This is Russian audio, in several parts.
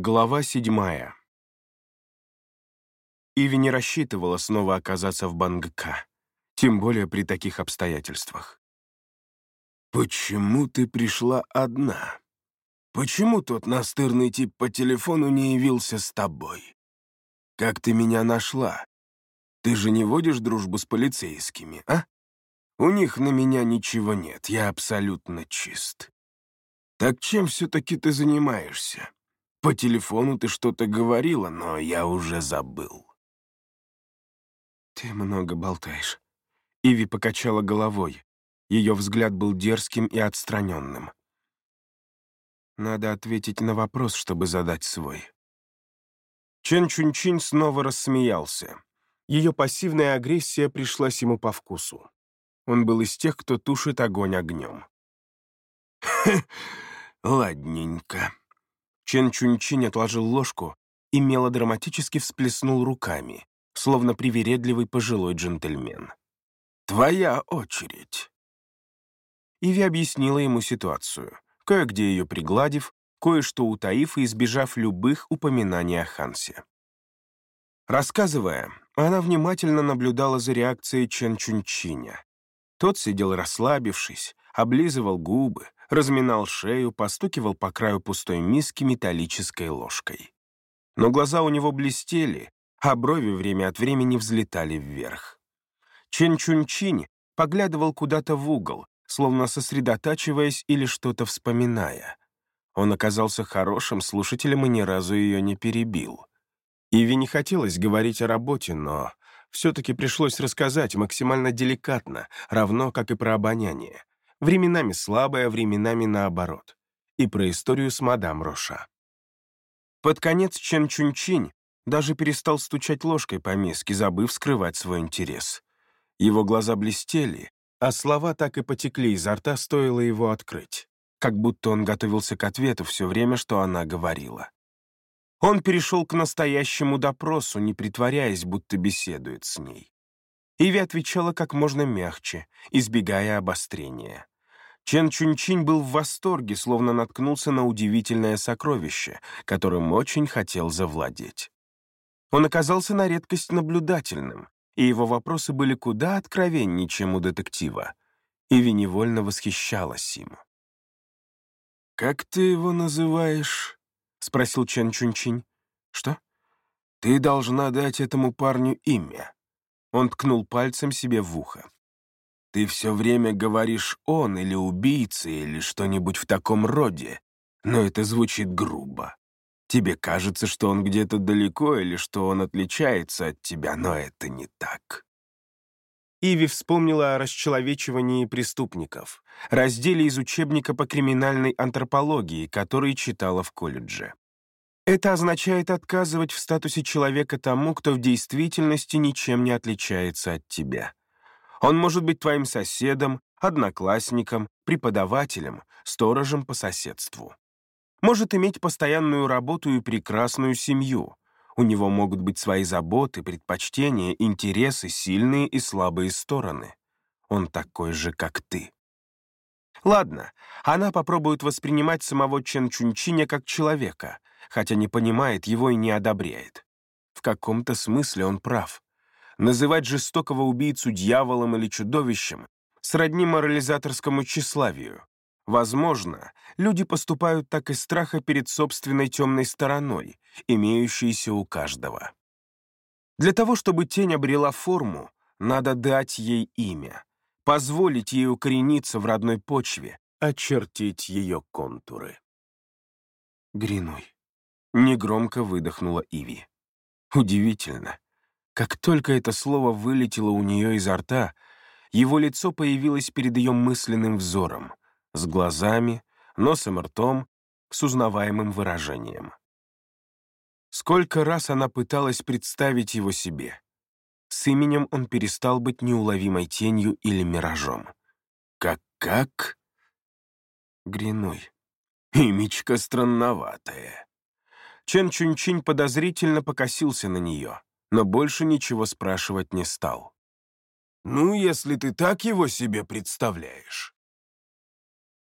Глава седьмая. Иви не рассчитывала снова оказаться в Бангка, тем более при таких обстоятельствах. «Почему ты пришла одна? Почему тот настырный тип по телефону не явился с тобой? Как ты меня нашла? Ты же не водишь дружбу с полицейскими, а? У них на меня ничего нет, я абсолютно чист. Так чем все-таки ты занимаешься? По телефону ты что-то говорила, но я уже забыл». «Ты много болтаешь». Иви покачала головой. Ее взгляд был дерзким и отстраненным. Надо ответить на вопрос, чтобы задать свой. Чен Чунчин снова рассмеялся. Ее пассивная агрессия пришлась ему по вкусу. Он был из тех, кто тушит огонь огнем. ладненько». Чен Чунчин отложил ложку и мелодраматически всплеснул руками, словно привередливый пожилой джентльмен. «Твоя очередь». Иви объяснила ему ситуацию, кое-где ее пригладив, кое-что утаив и избежав любых упоминаний о Хансе. Рассказывая, она внимательно наблюдала за реакцией Чен Чунчиня. Тот сидел расслабившись, облизывал губы, разминал шею, постукивал по краю пустой миски металлической ложкой. Но глаза у него блестели, а брови время от времени взлетали вверх. Чен Чунчинь поглядывал куда-то в угол, словно сосредотачиваясь или что-то вспоминая. Он оказался хорошим слушателем и ни разу ее не перебил. Иви не хотелось говорить о работе, но все-таки пришлось рассказать максимально деликатно, равно как и про обоняние. Временами слабое, временами наоборот. И про историю с мадам Роша. Под конец Чен Чунчинь даже перестал стучать ложкой по миске, забыв скрывать свой интерес. Его глаза блестели, а слова так и потекли изо рта, стоило его открыть, как будто он готовился к ответу все время, что она говорила. Он перешел к настоящему допросу, не притворяясь, будто беседует с ней. Иви отвечала как можно мягче, избегая обострения. Чен Чунчин был в восторге, словно наткнулся на удивительное сокровище, которым очень хотел завладеть. Он оказался на редкость наблюдательным, и его вопросы были куда откровеннее, чем у детектива. Иви невольно восхищалась им. «Как ты его называешь?» — спросил Чен Чунчин. «Что?» «Ты должна дать этому парню имя». Он ткнул пальцем себе в ухо. «Ты все время говоришь «он» или «убийца» или что-нибудь в таком роде, но это звучит грубо. Тебе кажется, что он где-то далеко или что он отличается от тебя, но это не так. Иви вспомнила о расчеловечивании преступников, разделе из учебника по криминальной антропологии, который читала в колледже. Это означает отказывать в статусе человека тому, кто в действительности ничем не отличается от тебя. Он может быть твоим соседом, одноклассником, преподавателем, сторожем по соседству может иметь постоянную работу и прекрасную семью. У него могут быть свои заботы, предпочтения, интересы, сильные и слабые стороны. Он такой же, как ты. Ладно, она попробует воспринимать самого Чен Чунчиня как человека, хотя не понимает его и не одобряет. В каком-то смысле он прав. Называть жестокого убийцу дьяволом или чудовищем сродни морализаторскому тщеславию. Возможно, люди поступают так из страха перед собственной темной стороной, имеющейся у каждого. Для того, чтобы тень обрела форму, надо дать ей имя, позволить ей укорениться в родной почве, очертить ее контуры. Гринуй. Негромко выдохнула Иви. Удивительно. Как только это слово вылетело у нее изо рта, его лицо появилось перед ее мысленным взором — с глазами, носом ртом, с узнаваемым выражением. Сколько раз она пыталась представить его себе. С именем он перестал быть неуловимой тенью или миражом. Как-как? Гриной. Имечко странноватое. Чен Чунчин подозрительно покосился на нее, но больше ничего спрашивать не стал. «Ну, если ты так его себе представляешь,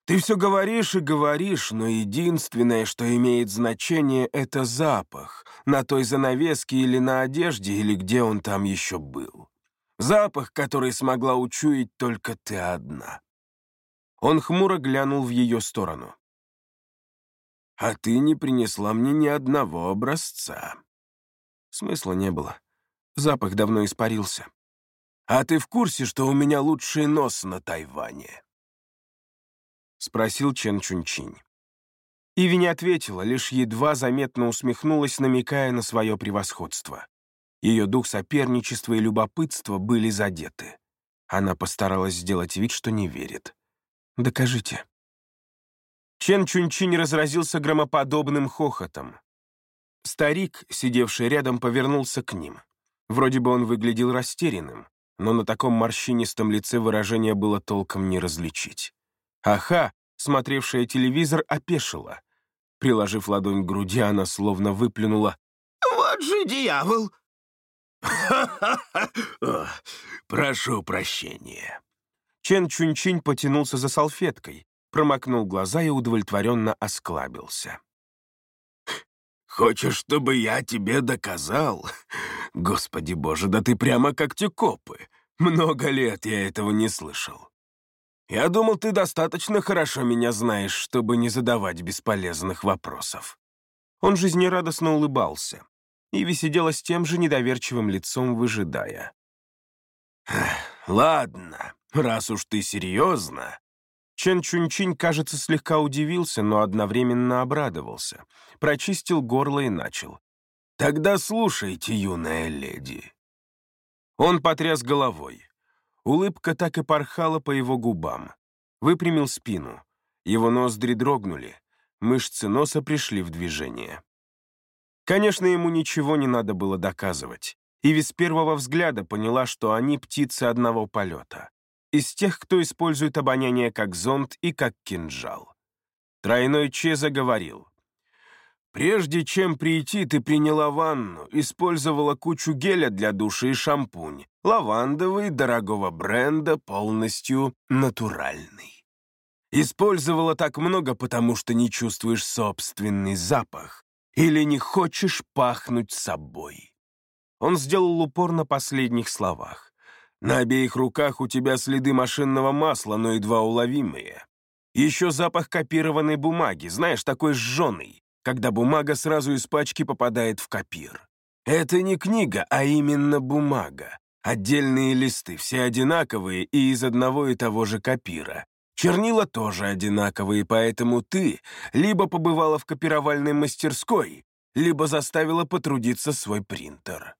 Ты все говоришь и говоришь, но единственное, что имеет значение, это запах на той занавеске или на одежде, или где он там еще был. Запах, который смогла учуять только ты одна. Он хмуро глянул в ее сторону. «А ты не принесла мне ни одного образца». Смысла не было. Запах давно испарился. «А ты в курсе, что у меня лучший нос на Тайване?» Спросил Чен Чунчинь. Иви не ответила, лишь едва заметно усмехнулась, намекая на свое превосходство. Ее дух соперничества и любопытства были задеты. Она постаралась сделать вид, что не верит. «Докажите». Чен Чунчинь разразился громоподобным хохотом. Старик, сидевший рядом, повернулся к ним. Вроде бы он выглядел растерянным, но на таком морщинистом лице выражение было толком не различить. Аха, смотревшая телевизор, опешила. Приложив ладонь к груди, она словно выплюнула. «Вот же дьявол!» «Прошу прощения». Чен Чунчин потянулся за салфеткой, промокнул глаза и удовлетворенно осклабился. «Хочешь, чтобы я тебе доказал? Господи боже, да ты прямо как те копы. Много лет я этого не слышал. Я думал, ты достаточно хорошо меня знаешь, чтобы не задавать бесполезных вопросов». Он жизнерадостно улыбался. Иви сидела с тем же недоверчивым лицом, выжидая. «Ладно, раз уж ты серьезно...» Чен Чунчинь, кажется, слегка удивился, но одновременно обрадовался. Прочистил горло и начал. «Тогда слушайте, юная леди». Он потряс головой. Улыбка так и порхала по его губам. Выпрямил спину. Его ноздри дрогнули. Мышцы носа пришли в движение. Конечно, ему ничего не надо было доказывать. Иви с первого взгляда поняла, что они птицы одного полета. Из тех, кто использует обоняние как зонд и как кинжал. Тройной Че заговорил. «Прежде чем прийти, ты приняла ванну, использовала кучу геля для души и шампунь, лавандовый, дорогого бренда, полностью натуральный. Использовала так много, потому что не чувствуешь собственный запах, или не хочешь пахнуть собой?» Он сделал упор на последних словах. «На обеих руках у тебя следы машинного масла, но едва уловимые. Еще запах копированной бумаги, знаешь, такой сжженный, когда бумага сразу из пачки попадает в копир. Это не книга, а именно бумага. Отдельные листы, все одинаковые и из одного и того же копира. Чернила тоже одинаковые, поэтому ты либо побывала в копировальной мастерской, либо заставила потрудиться свой принтер.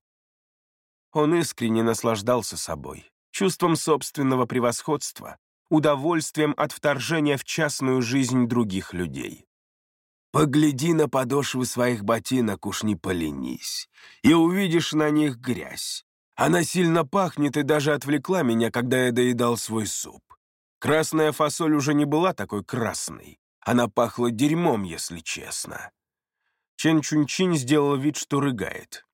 Он искренне наслаждался собой, чувством собственного превосходства, удовольствием от вторжения в частную жизнь других людей. Погляди на подошвы своих ботинок, уж не поленись, и увидишь на них грязь. Она сильно пахнет и даже отвлекла меня, когда я доедал свой суп. Красная фасоль уже не была такой красной. Она пахла дерьмом, если честно. Чен Чунчин сделал вид, что рыгает.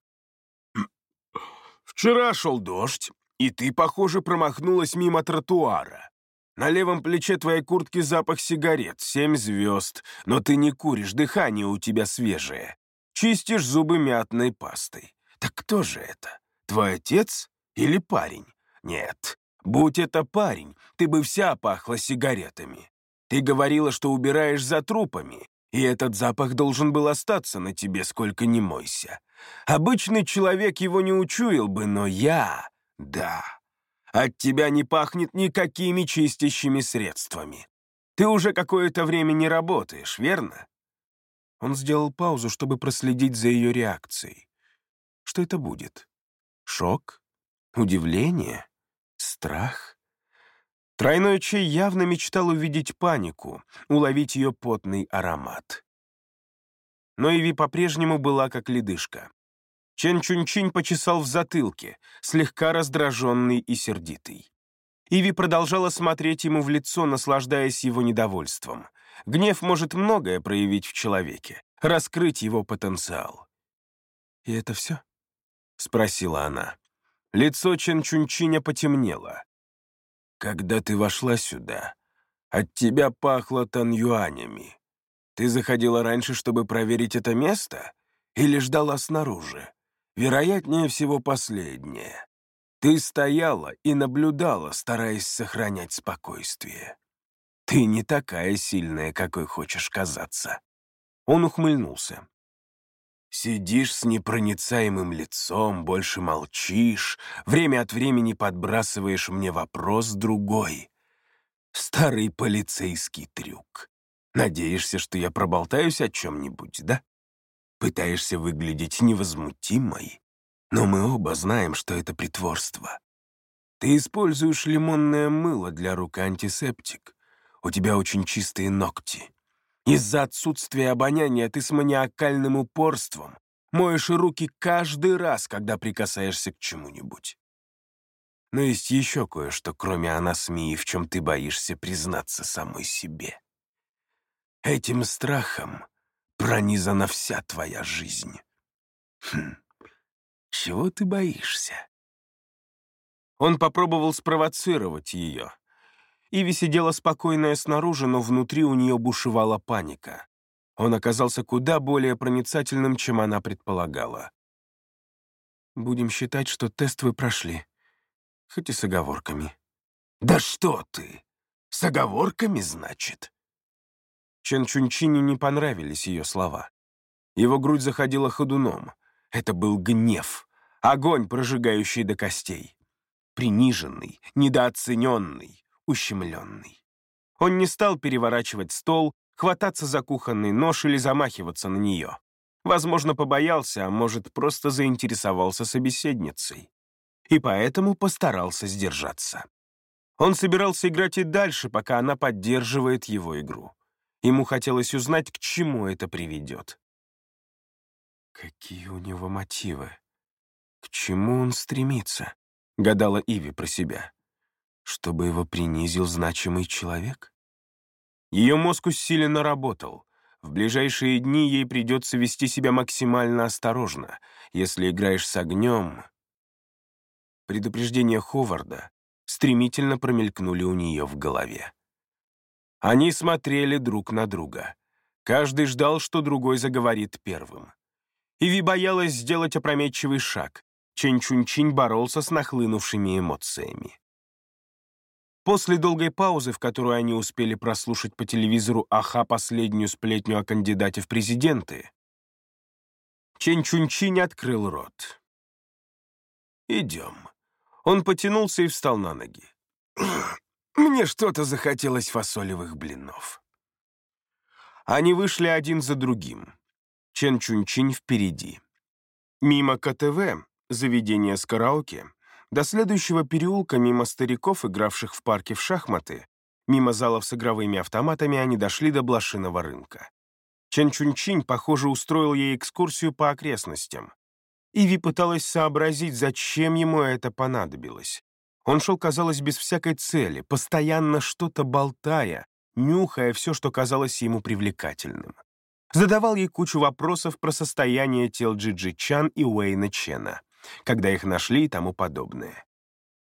«Вчера шел дождь, и ты, похоже, промахнулась мимо тротуара. На левом плече твоей куртки запах сигарет, семь звезд, но ты не куришь, дыхание у тебя свежее. Чистишь зубы мятной пастой. Так кто же это? Твой отец или парень? Нет, Будь это парень, ты бы вся пахла сигаретами. Ты говорила, что убираешь за трупами, и этот запах должен был остаться на тебе, сколько не мойся. Обычный человек его не учуял бы, но я — да. От тебя не пахнет никакими чистящими средствами. Ты уже какое-то время не работаешь, верно?» Он сделал паузу, чтобы проследить за ее реакцией. Что это будет? Шок? Удивление? Страх? Тройной чай явно мечтал увидеть панику, уловить ее потный аромат. Но Иви по-прежнему была как ледышка. Чен Чунчин почесал в затылке, слегка раздраженный и сердитый. Иви продолжала смотреть ему в лицо, наслаждаясь его недовольством. Гнев может многое проявить в человеке, раскрыть его потенциал. «И это все?» — спросила она. Лицо Чен Чунчиня потемнело. «Когда ты вошла сюда, От тебя пахло танюанями. Ты заходила раньше, чтобы проверить это место? Или ждала снаружи? Вероятнее всего, последнее. Ты стояла и наблюдала, стараясь сохранять спокойствие. Ты не такая сильная, какой хочешь казаться. Он ухмыльнулся. Сидишь с непроницаемым лицом, больше молчишь, время от времени подбрасываешь мне вопрос другой. Старый полицейский трюк. Надеешься, что я проболтаюсь о чем-нибудь, да? Пытаешься выглядеть невозмутимой, но мы оба знаем, что это притворство. Ты используешь лимонное мыло для рук антисептик. У тебя очень чистые ногти. Из-за отсутствия обоняния ты с маниакальным упорством моешь руки каждый раз, когда прикасаешься к чему-нибудь. Но есть еще кое-что, кроме анасмии, в чем ты боишься признаться самой себе. Этим страхом пронизана вся твоя жизнь. Хм, чего ты боишься? Он попробовал спровоцировать ее. Иви сидела спокойная снаружи, но внутри у нее бушевала паника. Он оказался куда более проницательным, чем она предполагала. «Будем считать, что тест вы прошли», хоть и с оговорками. «Да что ты! С оговорками, значит?» Чен Чунчини не понравились ее слова. Его грудь заходила ходуном. Это был гнев, огонь, прожигающий до костей. Приниженный, недооцененный, ущемленный. Он не стал переворачивать стол, хвататься за кухонный нож или замахиваться на нее. Возможно, побоялся, а может, просто заинтересовался собеседницей и поэтому постарался сдержаться. Он собирался играть и дальше, пока она поддерживает его игру. Ему хотелось узнать, к чему это приведет. «Какие у него мотивы? К чему он стремится?» — гадала Иви про себя. «Чтобы его принизил значимый человек?» Ее мозг усиленно работал. В ближайшие дни ей придется вести себя максимально осторожно. Если играешь с огнем, предупреждения Ховарда стремительно промелькнули у нее в голове. Они смотрели друг на друга. Каждый ждал, что другой заговорит первым. Иви боялась сделать опрометчивый шаг. Чен Чунчин боролся с нахлынувшими эмоциями. После долгой паузы, в которую они успели прослушать по телевизору «Аха» последнюю сплетню о кандидате в президенты, Чен Чунчин открыл рот. «Идем». Он потянулся и встал на ноги. «Мне что-то захотелось фасолевых блинов». Они вышли один за другим. Чен Чунчинь впереди. Мимо КТВ, заведения с караоке, до следующего переулка мимо стариков, игравших в парке в шахматы, мимо залов с игровыми автоматами они дошли до блошиного рынка. Чен Чунчинь, похоже, устроил ей экскурсию по окрестностям. Иви пыталась сообразить, зачем ему это понадобилось. Он шел, казалось, без всякой цели, постоянно что-то болтая, нюхая все, что казалось ему привлекательным. Задавал ей кучу вопросов про состояние тел Джиджи Чан и Уэйна Чена, когда их нашли и тому подобное.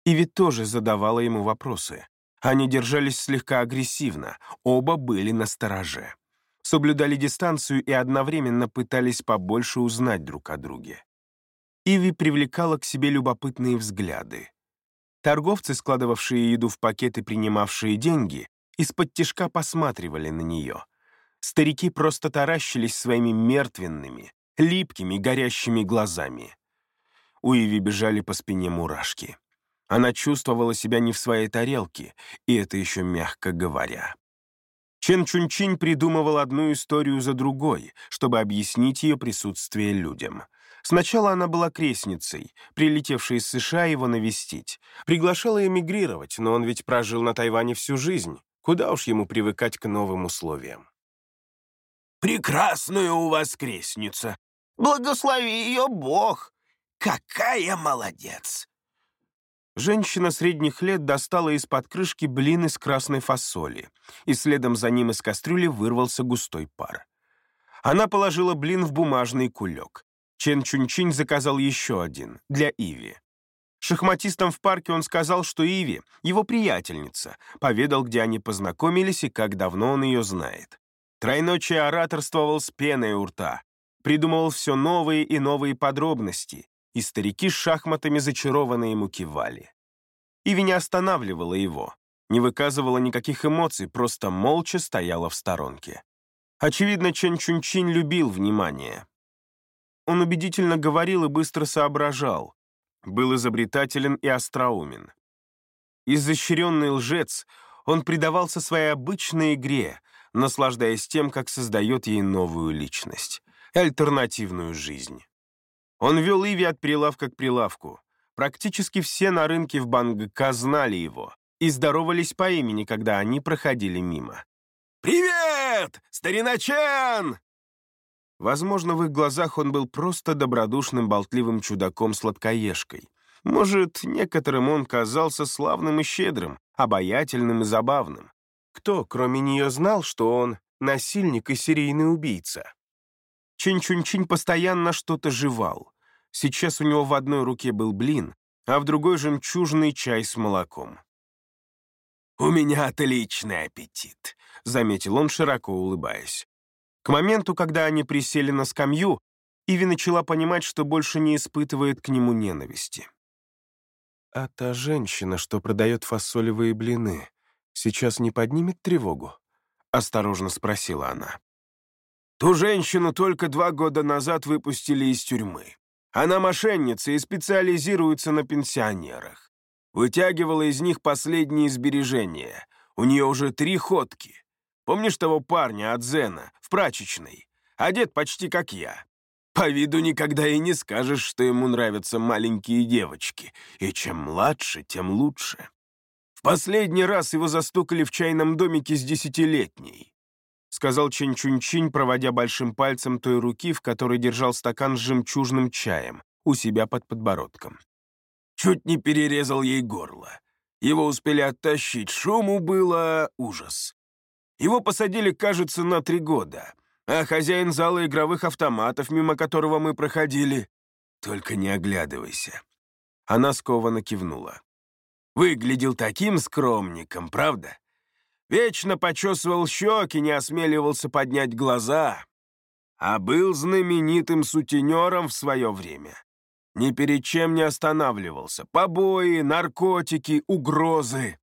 Иви тоже задавала ему вопросы. Они держались слегка агрессивно, оба были на стороже. Соблюдали дистанцию и одновременно пытались побольше узнать друг о друге. Иви привлекала к себе любопытные взгляды. Торговцы, складывавшие еду в пакеты, принимавшие деньги, из-под тишка посматривали на нее. Старики просто таращились своими мертвенными, липкими, горящими глазами. У Иви бежали по спине мурашки. Она чувствовала себя не в своей тарелке, и это еще мягко говоря. Чен Чунчин придумывал одну историю за другой, чтобы объяснить ее присутствие людям — Сначала она была крестницей, прилетевшей из США его навестить. Приглашала эмигрировать, но он ведь прожил на Тайване всю жизнь. Куда уж ему привыкать к новым условиям. «Прекрасная у вас крестница! Благослови ее Бог! Какая молодец!» Женщина средних лет достала из-под крышки блин из красной фасоли, и следом за ним из кастрюли вырвался густой пар. Она положила блин в бумажный кулек. Чен Чунчин заказал еще один, для Иви. Шахматистам в парке он сказал, что Иви — его приятельница, поведал, где они познакомились и как давно он ее знает. Тройночий ораторствовал с пеной у рта, придумывал все новые и новые подробности, и старики с шахматами зачарованно ему кивали. Иви не останавливала его, не выказывала никаких эмоций, просто молча стояла в сторонке. Очевидно, Чен Чунчин любил внимание. Он убедительно говорил и быстро соображал, был изобретателен и остроумен. Изощренный лжец, он предавался своей обычной игре, наслаждаясь тем, как создает ей новую личность, альтернативную жизнь. Он вел Иви от прилавка к прилавку. Практически все на рынке в Бангка знали его и здоровались по имени, когда они проходили мимо. «Привет, старина Чен!» Возможно, в их глазах он был просто добродушным болтливым чудаком-сладкоежкой. Может, некоторым он казался славным и щедрым, обаятельным и забавным. Кто, кроме нее, знал, что он насильник и серийный убийца? Чинь-Чунь-Чинь постоянно что-то жевал. Сейчас у него в одной руке был блин, а в другой — жемчужный чай с молоком. «У меня отличный аппетит», — заметил он, широко улыбаясь. К моменту, когда они присели на скамью, Иви начала понимать, что больше не испытывает к нему ненависти. «А та женщина, что продает фасолевые блины, сейчас не поднимет тревогу?» — осторожно спросила она. «Ту женщину только два года назад выпустили из тюрьмы. Она мошенница и специализируется на пенсионерах. Вытягивала из них последние сбережения. У нее уже три ходки. Помнишь того парня от Зена в прачечной? Одет почти как я. По виду никогда и не скажешь, что ему нравятся маленькие девочки, и чем младше, тем лучше. В последний раз его застукали в чайном домике с десятилетней. Сказал Чень-Чунь-Чинь, проводя большим пальцем той руки, в которой держал стакан с жемчужным чаем, у себя под подбородком. Чуть не перерезал ей горло. Его успели оттащить, шуму было ужас. Его посадили, кажется, на три года. А хозяин зала игровых автоматов, мимо которого мы проходили... Только не оглядывайся. Она скованно кивнула. Выглядел таким скромником, правда? Вечно почесывал щеки, не осмеливался поднять глаза. А был знаменитым сутенером в свое время. Ни перед чем не останавливался. Побои, наркотики, угрозы.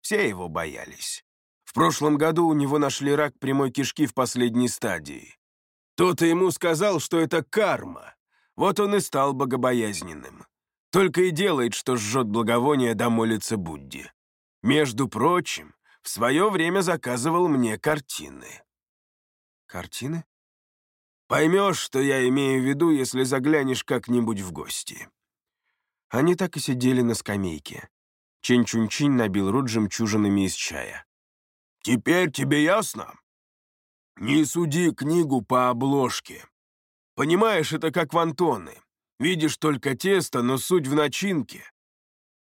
Все его боялись прошлом году у него нашли рак прямой кишки в последней стадии. Кто-то ему сказал, что это карма. Вот он и стал богобоязненным. Только и делает, что жжет благовоние да молится Будде. Между прочим, в свое время заказывал мне картины. Картины? Поймешь, что я имею в виду, если заглянешь как-нибудь в гости. Они так и сидели на скамейке. Чень-Чунь-Чинь набил рот жемчужинами из чая. Теперь тебе ясно? Не суди книгу по обложке. Понимаешь, это как в Антоны. Видишь только тесто, но суть в начинке.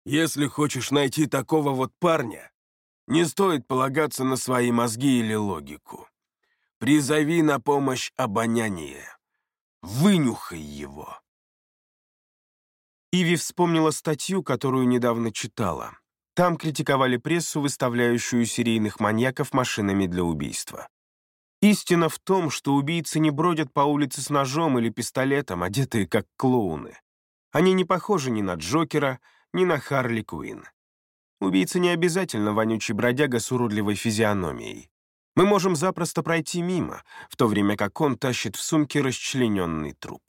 Если хочешь найти такого вот парня, не стоит полагаться на свои мозги или логику. Призови на помощь обоняние. Вынюхай его. Иви вспомнила статью, которую недавно читала. Там критиковали прессу, выставляющую серийных маньяков машинами для убийства. Истина в том, что убийцы не бродят по улице с ножом или пистолетом, одетые как клоуны. Они не похожи ни на Джокера, ни на Харли Куин. Убийца не обязательно вонючий бродяга с уродливой физиономией. Мы можем запросто пройти мимо, в то время как он тащит в сумке расчлененный труп.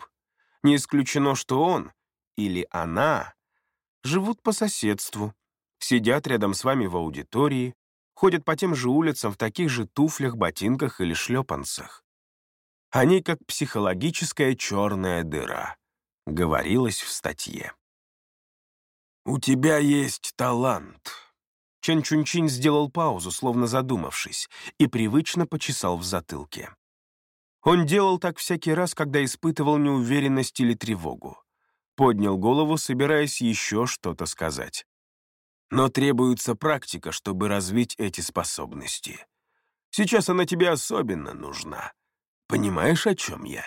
Не исключено, что он или она живут по соседству, сидят рядом с вами в аудитории, ходят по тем же улицам в таких же туфлях, ботинках или шлепанцах. Они как психологическая черная дыра, говорилось в статье. «У тебя есть талант». Чен Чунчин сделал паузу, словно задумавшись, и привычно почесал в затылке. Он делал так всякий раз, когда испытывал неуверенность или тревогу. Поднял голову, собираясь еще что-то сказать. Но требуется практика, чтобы развить эти способности. Сейчас она тебе особенно нужна. Понимаешь, о чем я?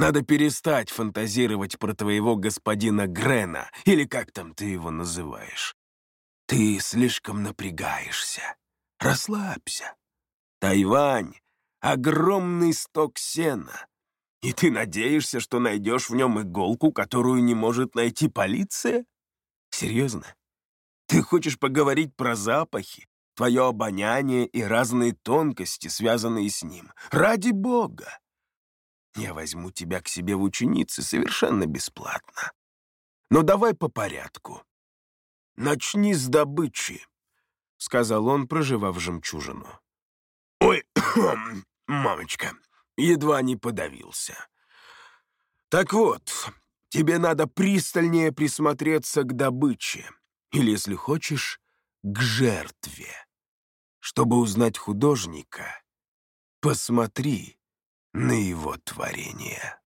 Надо перестать фантазировать про твоего господина Грена, или как там ты его называешь. Ты слишком напрягаешься. Расслабься. Тайвань — огромный сток сена. И ты надеешься, что найдешь в нем иголку, которую не может найти полиция? Серьезно? Ты хочешь поговорить про запахи, твое обоняние и разные тонкости, связанные с ним? Ради бога! Я возьму тебя к себе в ученицы совершенно бесплатно. Но давай по порядку. Начни с добычи, — сказал он, проживав жемчужину. Ой, мамочка, едва не подавился. Так вот, тебе надо пристальнее присмотреться к добыче, или, если хочешь, к жертве. Чтобы узнать художника, посмотри, на его творение.